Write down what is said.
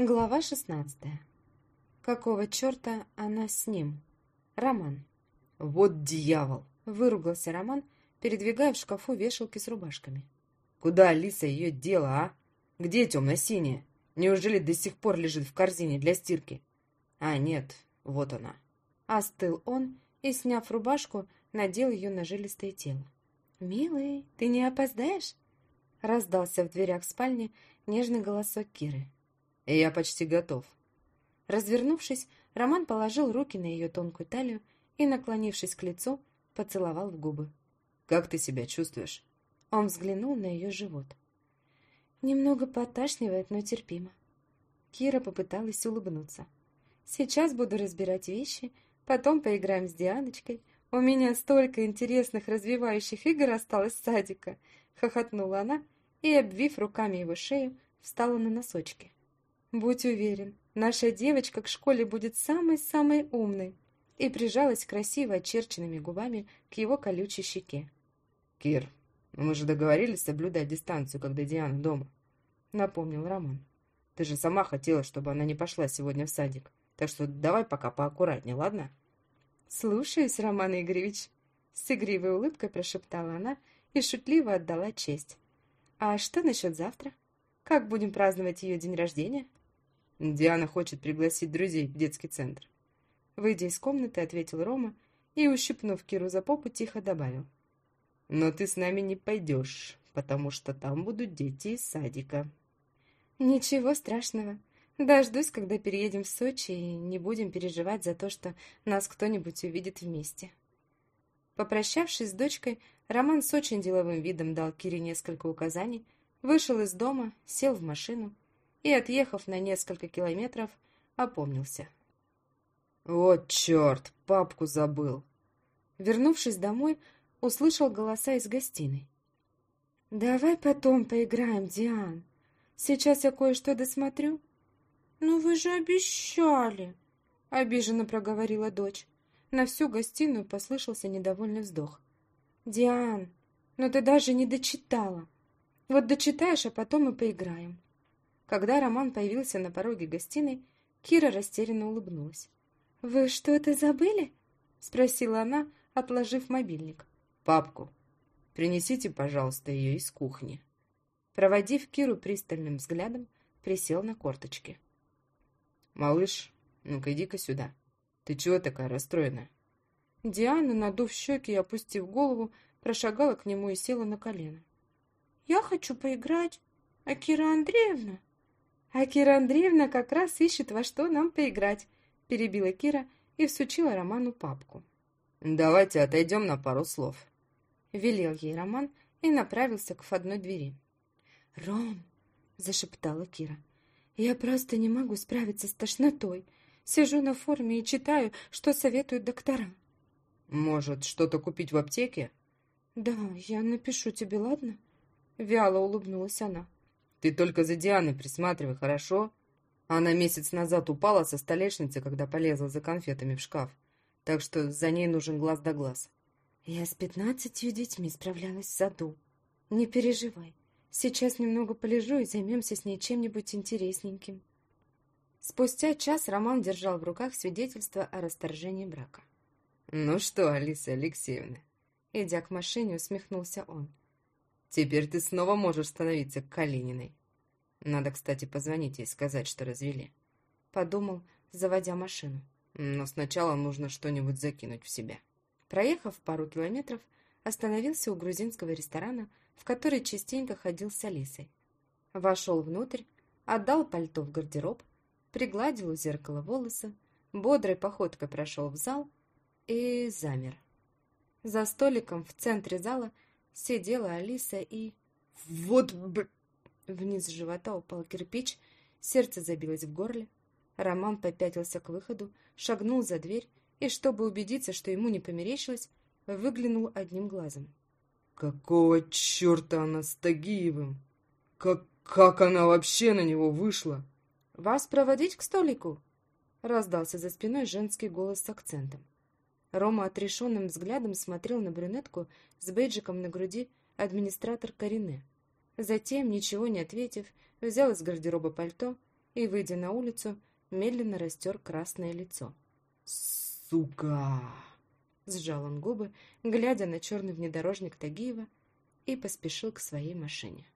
Глава шестнадцатая. Какого черта она с ним? Роман. «Вот дьявол!» – выругался Роман, передвигая в шкафу вешалки с рубашками. «Куда Алиса ее дела, а? Где темно-синяя? Неужели до сих пор лежит в корзине для стирки? А, нет, вот она». Остыл он и, сняв рубашку, надел ее на жилистое тело. «Милый, ты не опоздаешь?» – раздался в дверях спальни нежный голосок Киры. «Я почти готов». Развернувшись, Роман положил руки на ее тонкую талию и, наклонившись к лицу, поцеловал в губы. «Как ты себя чувствуешь?» Он взглянул на ее живот. Немного поташнивает, но терпимо. Кира попыталась улыбнуться. «Сейчас буду разбирать вещи, потом поиграем с Дианочкой. У меня столько интересных развивающих игр осталось с садика!» Хохотнула она и, обвив руками его шею, встала на носочки. «Будь уверен, наша девочка к школе будет самой-самой умной!» и прижалась красиво очерченными губами к его колючей щеке. «Кир, мы же договорились соблюдать дистанцию, когда Диана дома», — напомнил Роман. «Ты же сама хотела, чтобы она не пошла сегодня в садик, так что давай пока поаккуратнее, ладно?» «Слушаюсь, Роман Игоревич», — с игривой улыбкой прошептала она и шутливо отдала честь. «А что насчет завтра? Как будем праздновать ее день рождения?» Диана хочет пригласить друзей в детский центр. Выйдя из комнаты, ответил Рома и, ущипнув Киру за попу, тихо добавил. «Но ты с нами не пойдешь, потому что там будут дети из садика». «Ничего страшного. Дождусь, когда переедем в Сочи, и не будем переживать за то, что нас кто-нибудь увидит вместе». Попрощавшись с дочкой, Роман с очень деловым видом дал Кире несколько указаний, вышел из дома, сел в машину и, отъехав на несколько километров, опомнился. «Вот черт, папку забыл!» Вернувшись домой, услышал голоса из гостиной. «Давай потом поиграем, Диан. Сейчас я кое-что досмотрю». «Ну вы же обещали!» — обиженно проговорила дочь. На всю гостиную послышался недовольный вздох. «Диан, ну ты даже не дочитала. Вот дочитаешь, а потом и поиграем». Когда Роман появился на пороге гостиной, Кира растерянно улыбнулась. «Вы что-то забыли?» — спросила она, отложив мобильник. «Папку. Принесите, пожалуйста, ее из кухни». Проводив Киру пристальным взглядом, присел на корточки. «Малыш, ну-ка иди-ка сюда. Ты чего такая расстроенная?» Диана, надув щеки и опустив голову, прошагала к нему и села на колено. «Я хочу поиграть. А Кира Андреевна?» «А Кира Андреевна как раз ищет, во что нам поиграть», перебила Кира и всучила Роману папку. «Давайте отойдем на пару слов», — велел ей Роман и направился к входной двери. «Ром!» — зашептала Кира. «Я просто не могу справиться с тошнотой. Сижу на форме и читаю, что советуют доктора». «Может, что-то купить в аптеке?» «Да, я напишу тебе, ладно?» Вяло улыбнулась она. «Ты только за Дианой присматривай, хорошо?» Она месяц назад упала со столешницы, когда полезла за конфетами в шкаф. Так что за ней нужен глаз да глаз. Я с пятнадцатью детьми справлялась в саду. Не переживай. Сейчас немного полежу и займемся с ней чем-нибудь интересненьким. Спустя час Роман держал в руках свидетельство о расторжении брака. «Ну что, Алиса Алексеевна?» Идя к машине, усмехнулся он. «Теперь ты снова можешь становиться Калининой. Надо, кстати, позвонить ей сказать, что развели. Подумал, заводя машину. Но сначала нужно что-нибудь закинуть в себя. Проехав пару километров, остановился у грузинского ресторана, в который частенько ходил с Алисой. Вошел внутрь, отдал пальто в гардероб, пригладил у зеркала волосы, бодрой походкой прошел в зал и замер. За столиком в центре зала сидела Алиса и... «Вот б...» Вниз живота упал кирпич, сердце забилось в горле. Роман попятился к выходу, шагнул за дверь и, чтобы убедиться, что ему не померещилось, выглянул одним глазом. «Какого черта она с Тагиевым? Как, как она вообще на него вышла?» «Вас проводить к столику?» Раздался за спиной женский голос с акцентом. Рома отрешенным взглядом смотрел на брюнетку с бейджиком на груди администратор Карине. Затем, ничего не ответив, взял из гардероба пальто и, выйдя на улицу, медленно растер красное лицо. «Сука!» Сжал он губы, глядя на черный внедорожник Тагиева, и поспешил к своей машине.